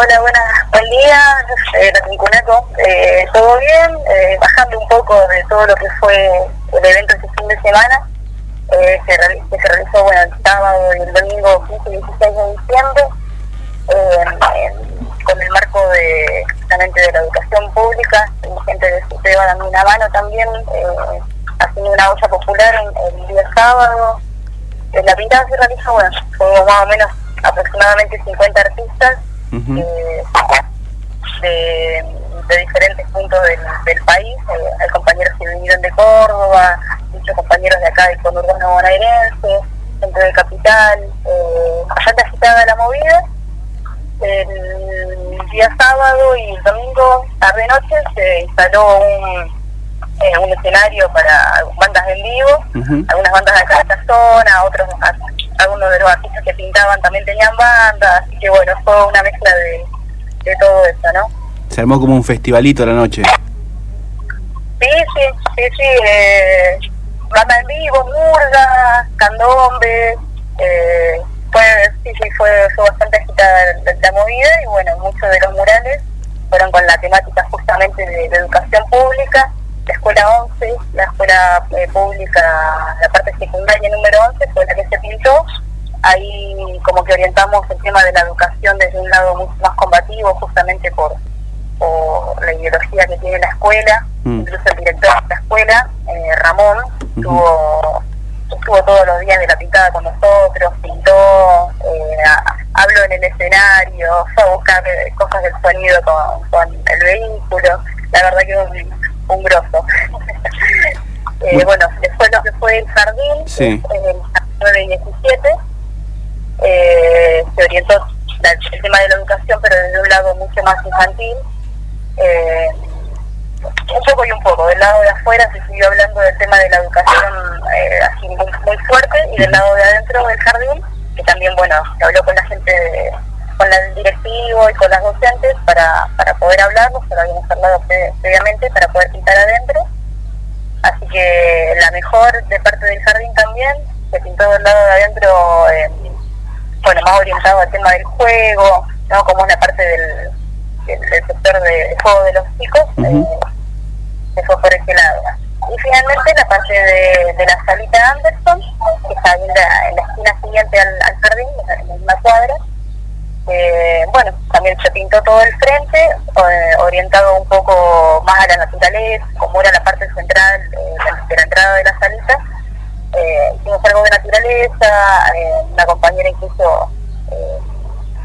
Hola, buenas, buen día, eh, Cunaco. Eh, ¿Todo bien? Eh, bajando un poco de todo lo que fue el evento este fin de semana, eh, se realizó el sábado y el domingo 15 y 16 de diciembre, con el marco de justamente de la educación pública, la gente de SUTEBA dando una también, haciendo una olla popular el, día sábado. la pintada se realizó, bueno, fue más o menos aproximadamente 50 artistas eh, de, diferentes puntos del, país. Eh, hay compañeros que vinieron de Córdoba, muchos compañeros de acá del conurbano bonaerense, centro de capital, eh, bastante agitada la movida. El día sábado y el domingo, tarde-noche, se instaló un, eh, un escenario para bandas en vivo, algunas bandas de acá de esta zona, otros algunos de los artistas que pintaban también tenían bandas, así que bueno, fue una mezcla de, de todo eso, ¿no? Se armó como un festivalito la noche. Sí, sí, sí, sí, eh, banda en vivo, murga, candombe, eh, fue, sí, sí, fue, fue bastante agitada la, movida y bueno, muchos de los murales fueron con la temática justamente de, de educación pública la escuela 11, la escuela eh, pública, la parte secundaria número 11 fue la que se pintó. Ahí como que orientamos el tema de la educación desde un lado mucho más combativo, justamente por, la ideología que tiene la escuela. Mm. Incluso el director de la escuela, eh, Ramón, estuvo, estuvo todos los días de la pintada con nosotros, pintó, eh, habló en el escenario, fue a buscar cosas del sonido con, con el vehículo. La verdad que un grosso. eh, bueno, después lo que fue el jardín, en el 9 y 17, eh, se orientó el tema de la educación, pero desde un lado mucho más infantil. Eh, un poco y un poco. Del lado de afuera se siguió hablando del tema de la educación eh, así muy, fuerte y del lado de adentro del jardín, que también, bueno, se habló con la gente de, con el directivo y con las docentes para, para poder hablarnos, lo habíamos hablado previamente, para poder pintar adentro. Así que la mejor de parte del jardín también, se pintó del lado de adentro, eh, bueno, más orientado al tema del juego, ¿no? como una parte del, del, sector de, juego de los chicos, eh, se fue por ese lado. Y finalmente la parte de, de la salita Anderson, que está en la, en la esquina siguiente al, al jardín, en la misma cuadra, eh, bueno, también se pintó todo el frente, eh, orientado un poco más a la naturaleza, como era la parte central eh, de la entrada de la salita. hicimos algo de naturaleza, la compañera incluso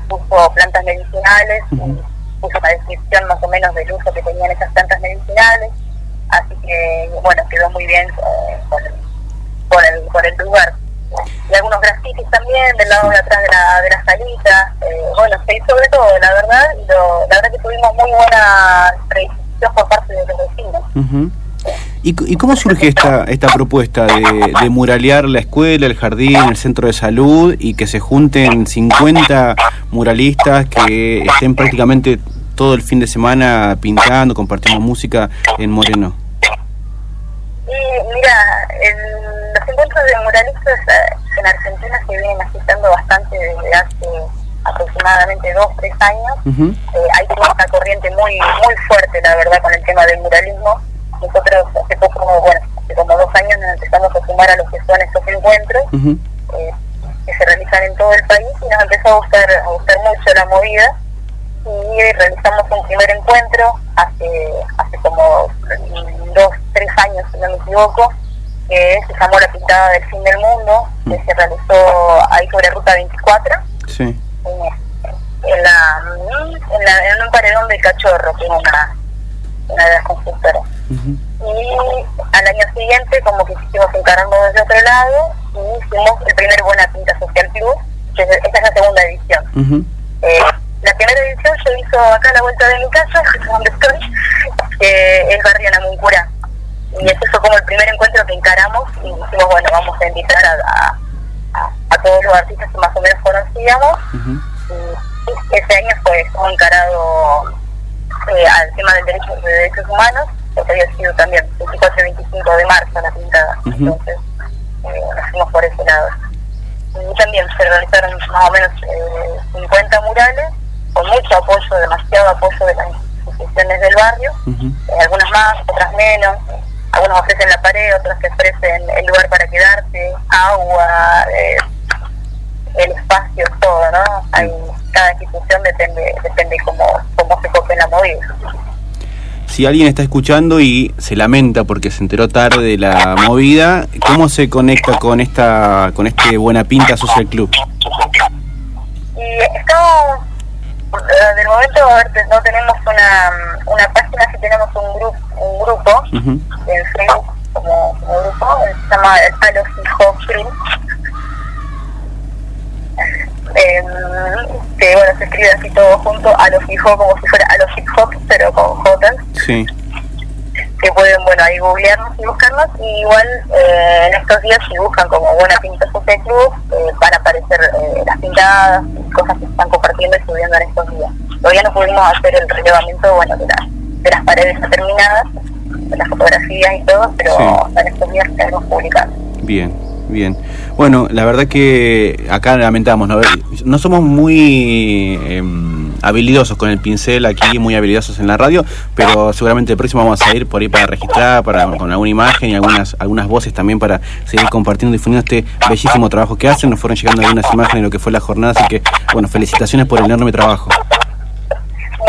puso plantas medicinales, puso una descripción más o menos del uso que tenían esas plantas medicinales, así que bueno, quedó muy bien con, el, con el lugar y algunos grafitis también del lado de atrás de la, de la salita. Eh, bueno, se hizo de todo, la verdad, lo, la verdad que tuvimos muy buena predisposición por parte de los vecinos. ¿Y, cómo surge esta, esta propuesta de, de, muralear la escuela, el jardín, el centro de salud y que se junten 50 muralistas que estén prácticamente todo el fin de semana pintando, compartiendo música en Moreno? Y mira, el los encuentros de muralistas eh, en Argentina se vienen agitando bastante desde hace aproximadamente dos, tres años. Eh, hay una corriente muy muy fuerte, la verdad, con el tema del muralismo. Nosotros hace poco, bueno, hace como dos años nos empezamos a sumar a los que son estos encuentros eh, que se realizan en todo el país y nos empezó a gustar, a gustar mucho la movida y realizamos un primer encuentro hace, hace como dos, tres años, si no me equivoco, que se llamó La Pintada del Fin del Mundo, que se realizó ahí sobre Ruta 24. Sí. En, la, en, la, en un paredón de cachorro, que es una, una de las constructoras. Y al año siguiente, como que hicimos encarando desde otro lado, y hicimos el primer Buena Pinta Social Club, que esta es la segunda edición. eh, la primera edición se hizo acá a la vuelta de mi casa, donde estoy, que es Barrio Namuncura y ese fue como el primer encuentro que encaramos y dijimos, bueno, vamos a invitar a, a, todos los artistas que más o menos conocíamos. Y ese año fue encarado eh, al tema del derecho, de derechos humanos, sido también 24 y 25 de marzo la pintada. Entonces, eh, fuimos por ese lado. Y también se realizaron más o menos eh, 50 murales con mucho apoyo, demasiado apoyo de las instituciones del barrio, eh, algunas más, otras menos. Algunos ofrecen la pared, otros te ofrecen el lugar para quedarte, agua, eh, el espacio, todo, ¿no? Hay, cada institución depende depende cómo, cómo se cope la movida. Si alguien está escuchando y se lamenta porque se enteró tarde de la movida, ¿cómo se conecta con esta con este Buena Pinta Social Club? Y estamos, del momento, no tenemos una, una página, sí tenemos un, grupo un grupo en Facebook como, grupo, se llama Palos Hip eh, que bueno, se escribe así todo junto a los hip como si fuera a los hip hop, pero con J. Sí. Que pueden, bueno, ahí googlearnos y buscarnos. Y igual eh, en estos días, si buscan como Buena Pinta Social Club, eh, van a aparecer eh, las pintadas, cosas que se están compartiendo y subiendo en estos días. Todavía no pudimos hacer el relevamiento, bueno, de, de las paredes terminadas, de las fotografías y todo, pero en estos días estaremos publicando. Bien. Bien. Bueno, la verdad que acá lamentamos, no, no somos muy em, habilidosos con el pincel aquí, muy habilidosos en la radio, pero seguramente el próximo vamos a ir por ahí para registrar, para con alguna imagen y algunas algunas voces también para seguir compartiendo y difundiendo este bellísimo trabajo que hacen. Nos fueron llegando algunas imágenes de lo que fue la jornada, así que, bueno, felicitaciones por el enorme trabajo.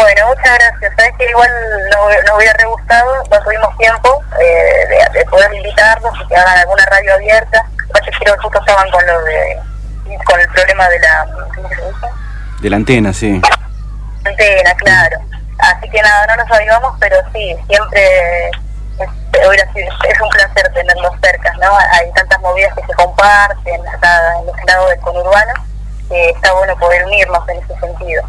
Bueno, muchas gracias. Sabes que igual nos, hubiera re gustado, no tuvimos tiempo eh, de, poder invitarnos y que hagan alguna radio abierta. Que justo estaban con lo de con el problema de la de la antena sí. Antena claro. Así que nada no nos avivamos pero sí siempre es, un placer tenerlos cerca no hay tantas movidas que se comparten acá en este lado del conurbano que está bueno poder unirnos en ese sentido